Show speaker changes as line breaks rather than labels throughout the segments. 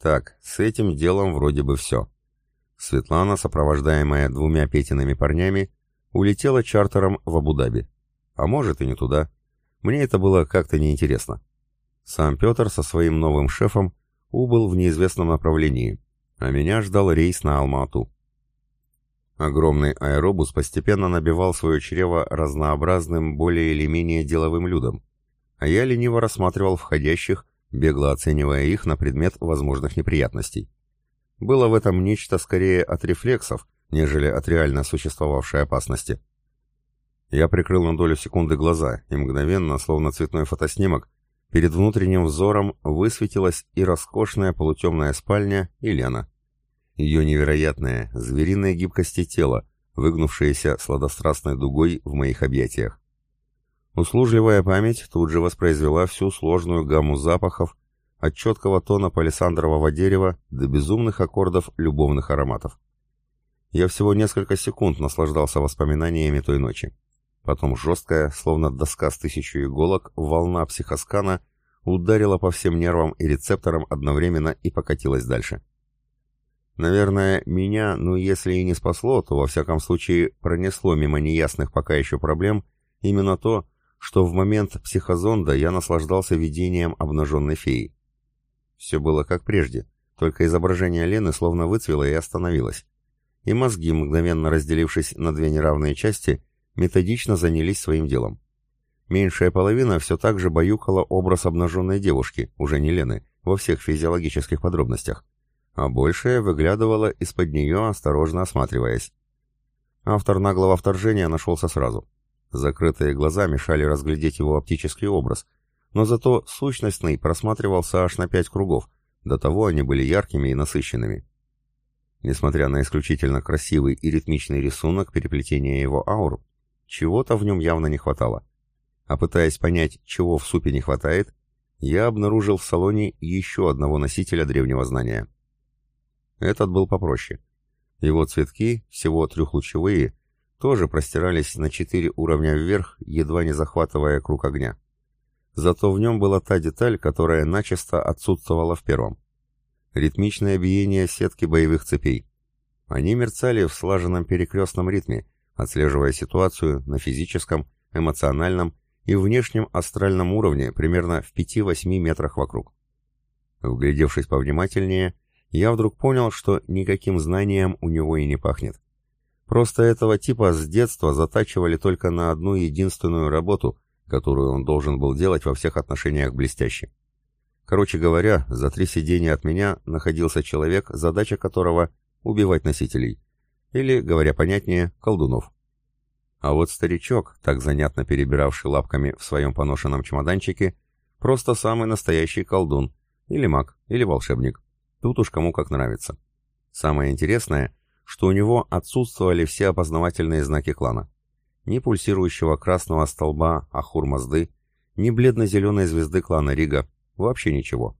Так, с этим делом вроде бы все. Светлана, сопровождаемая двумя Петиными парнями, улетела чартером в Абу-Даби. А может и не туда. Мне это было как-то неинтересно. Сам Петр со своим новым шефом убыл в неизвестном направлении, а меня ждал рейс на Алма-Ату. Огромный аэробус постепенно набивал свое чрево разнообразным, более или менее деловым людом, а я лениво рассматривал входящих, бегло оценивая их на предмет возможных неприятностей. Было в этом нечто скорее от рефлексов, нежели от реально существовавшей опасности. Я прикрыл на долю секунды глаза, и мгновенно, словно цветной фотоснимок, перед внутренним взором высветилась и роскошная полутемная спальня, и Лена. Ее невероятное, звериной гибкости тело, выгнувшееся сладострастной дугой в моих объятиях. Услужливая память тут же воспроизвела всю сложную гамму запахов, от четкого тона палисандрового дерева до безумных аккордов любовных ароматов. Я всего несколько секунд наслаждался воспоминаниями той ночи. Потом жесткая, словно доска с тысячу иголок, волна психоскана ударила по всем нервам и рецепторам одновременно и покатилась дальше. Наверное, меня, ну если и не спасло, то во всяком случае пронесло мимо неясных пока еще проблем именно то, что в момент психозонда я наслаждался видением обнаженной феи. Все было как прежде, только изображение Лены словно выцвело и остановилось. И мозги, мгновенно разделившись на две неравные части, методично занялись своим делом. Меньшая половина все так же баюкала образ обнаженной девушки, уже не Лены, во всех физиологических подробностях, а большая выглядывала из-под нее, осторожно осматриваясь. Автор наглого вторжения нашелся сразу. Закрытые глаза мешали разглядеть его оптический образ, но зато сущностный просматривался аж на пять кругов, до того они были яркими и насыщенными. Несмотря на исключительно красивый и ритмичный рисунок переплетения его аур, чего-то в нем явно не хватало. А пытаясь понять, чего в супе не хватает, я обнаружил в салоне еще одного носителя древнего знания. Этот был попроще. Его цветки, всего трехлучевые, тоже простирались на четыре уровня вверх, едва не захватывая круг огня. Зато в нем была та деталь, которая начисто отсутствовала в первом. Ритмичное биение сетки боевых цепей. Они мерцали в слаженном перекрестном ритме, отслеживая ситуацию на физическом, эмоциональном и внешнем астральном уровне примерно в 5-8 метрах вокруг. Вглядевшись повнимательнее, я вдруг понял, что никаким знанием у него и не пахнет. Просто этого типа с детства затачивали только на одну единственную работу, которую он должен был делать во всех отношениях блестяще. Короче говоря, за три сидения от меня находился человек, задача которого — убивать носителей. Или, говоря понятнее, колдунов. А вот старичок, так занятно перебиравший лапками в своем поношенном чемоданчике, просто самый настоящий колдун. Или маг, или волшебник. Тут уж кому как нравится. Самое интересное, что у него отсутствовали все опознавательные знаки клана ни пульсирующего красного столба Ахур-Мазды, ни бледно-зеленой звезды клана Рига, вообще ничего.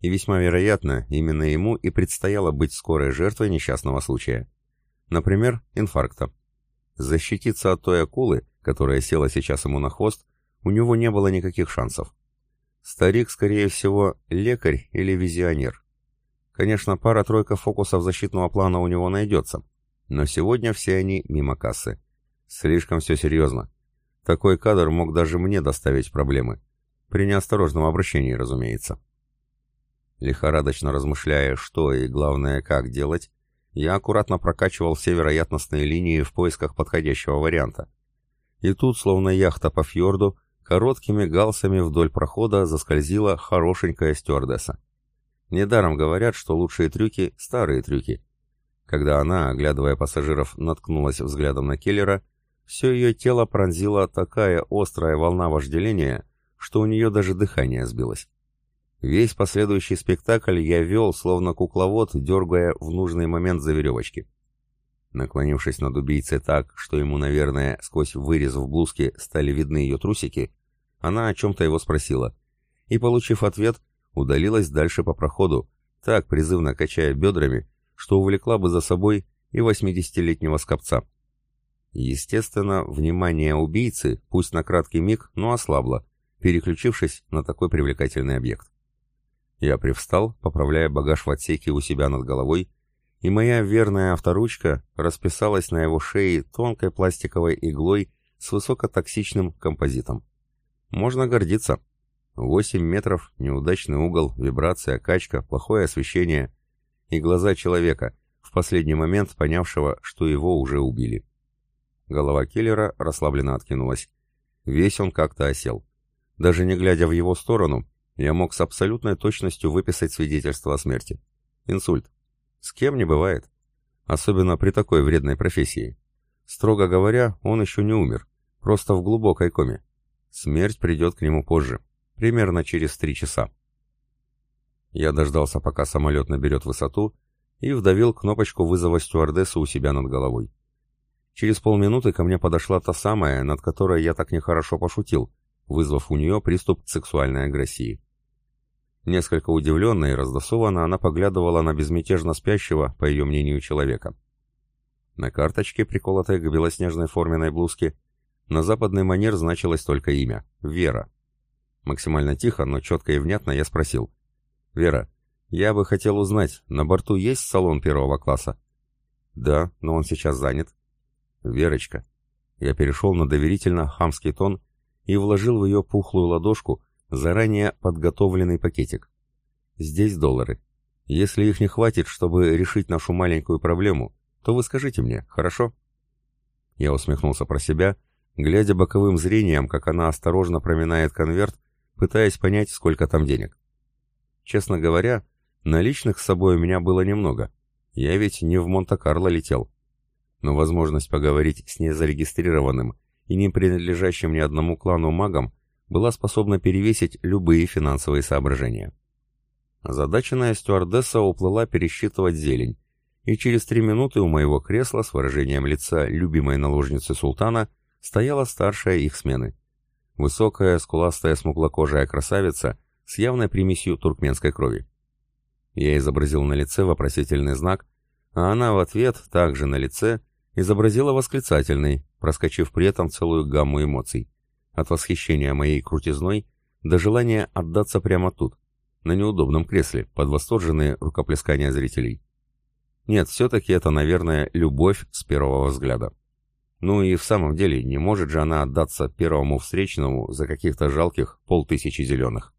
И весьма вероятно, именно ему и предстояло быть скорой жертвой несчастного случая. Например, инфаркта. Защититься от той акулы, которая села сейчас ему на хвост, у него не было никаких шансов. Старик, скорее всего, лекарь или визионер. Конечно, пара-тройка фокусов защитного плана у него найдется, но сегодня все они мимо кассы. Слишком все серьезно. Такой кадр мог даже мне доставить проблемы. При неосторожном обращении, разумеется. Лихорадочно размышляя, что и, главное, как делать, я аккуратно прокачивал все вероятностные линии в поисках подходящего варианта. И тут, словно яхта по фьорду, короткими галсами вдоль прохода заскользила хорошенькая стюардесса. Недаром говорят, что лучшие трюки — старые трюки. Когда она, оглядывая пассажиров, наткнулась взглядом на Келлера, все ее тело пронзила такая острая волна вожделения, что у нее даже дыхание сбилось. Весь последующий спектакль я вел, словно кукловод, дергая в нужный момент за веревочки. Наклонившись над убийцей так, что ему, наверное, сквозь вырез в блузке стали видны ее трусики, она о чем-то его спросила. И, получив ответ, удалилась дальше по проходу, так призывно качая бедрами, что увлекла бы за собой и восьмидесятилетнего скопца. Естественно, внимание убийцы, пусть на краткий миг, но ослабло, переключившись на такой привлекательный объект. Я привстал, поправляя багаж в отсеке у себя над головой, и моя верная авторучка расписалась на его шее тонкой пластиковой иглой с высокотоксичным композитом. Можно гордиться. 8 метров, неудачный угол, вибрация, качка, плохое освещение и глаза человека, в последний момент понявшего, что его уже убили. Голова киллера расслабленно откинулась. Весь он как-то осел. Даже не глядя в его сторону, я мог с абсолютной точностью выписать свидетельство о смерти. Инсульт. С кем не бывает. Особенно при такой вредной профессии. Строго говоря, он еще не умер. Просто в глубокой коме. Смерть придет к нему позже. Примерно через три часа. Я дождался, пока самолет наберет высоту, и вдавил кнопочку вызова стюардессы у себя над головой. Через полминуты ко мне подошла та самая, над которой я так нехорошо пошутил, вызвав у нее приступ сексуальной агрессии. Несколько удивленная и раздосованно она поглядывала на безмятежно спящего, по ее мнению, человека. На карточке, приколотой к белоснежной форменной блузке, на западный манер значилось только имя — Вера. Максимально тихо, но четко и внятно я спросил. «Вера, я бы хотел узнать, на борту есть салон первого класса?» «Да, но он сейчас занят». «Верочка». Я перешел на доверительно хамский тон и вложил в ее пухлую ладошку заранее подготовленный пакетик. Здесь доллары. Если их не хватит, чтобы решить нашу маленькую проблему, то вы скажите мне, хорошо?» Я усмехнулся про себя, глядя боковым зрением, как она осторожно проминает конверт, пытаясь понять, сколько там денег. Честно говоря, наличных с собой у меня было немного. Я ведь не в Монте-Карло летел. Но возможность поговорить с незарегистрированным и не принадлежащим ни одному клану магом была способна перевесить любые финансовые соображения. Озадаченная стюардесса уплыла пересчитывать зелень, и через три минуты у моего кресла с выражением лица любимой наложницы султана стояла старшая их смены. Высокая, скуластая, смуглокожая красавица с явной примесью туркменской крови. Я изобразил на лице вопросительный знак, а она в ответ, также на лице, изобразила восклицательный, проскочив при этом целую гамму эмоций. От восхищения моей крутизной до желания отдаться прямо тут, на неудобном кресле, под восторженные рукоплескания зрителей. Нет, все-таки это, наверное, любовь с первого взгляда. Ну и в самом деле, не может же она отдаться первому встречному за каких-то жалких полтысячи зеленых.